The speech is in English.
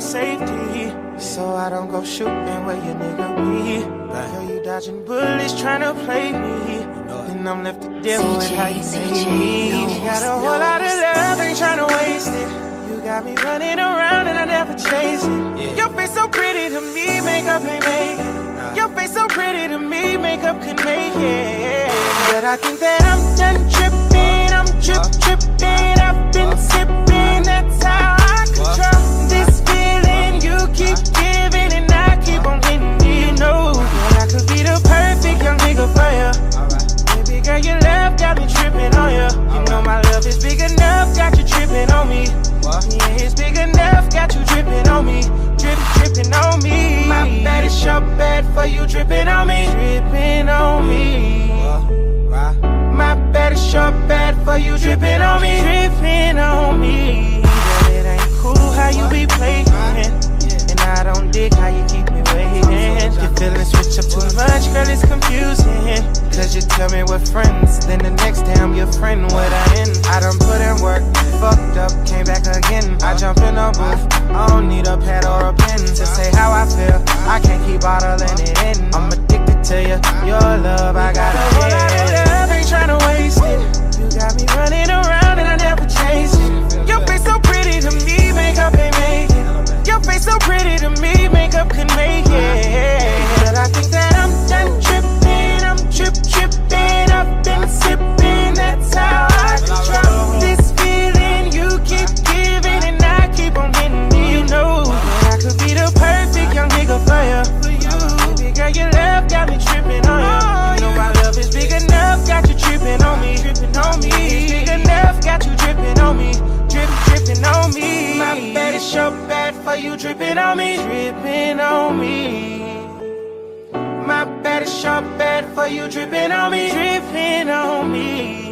some safety. So I don't go shooting where your nigga be. Girl, you dodging bullets trying to play me. And I'm left to deal with how you say me. You got a whole lot of love, ain't trying to waste it. You got me running around and I never chase it. Your face so pretty to me, makeup ain't make it. Your face so pretty to me, makeup can make it. But I think that I'm done tripping, I'm trip tripping, got you dripping on me. Drip, dripping on me. My bad is your bad for you dripping on me. Dripping on me. My bad is your bad for you dripping on me. Dripping on me. But it ain't cool how you be playing. And I don't dig how you keep me waiting. Your feelings switch up too much, girl, it's confusing. Cause you tell me we're friends, then the next day I'm your friend. What I in? I done put in work, fucked up, came back again. I jump in a booth, Or a pen to say how I feel. I can't keep bottling it in. I'm is so bad for you, dripping on me, dripping on me. My bad is so bad for you, dripping on me, dripping on me.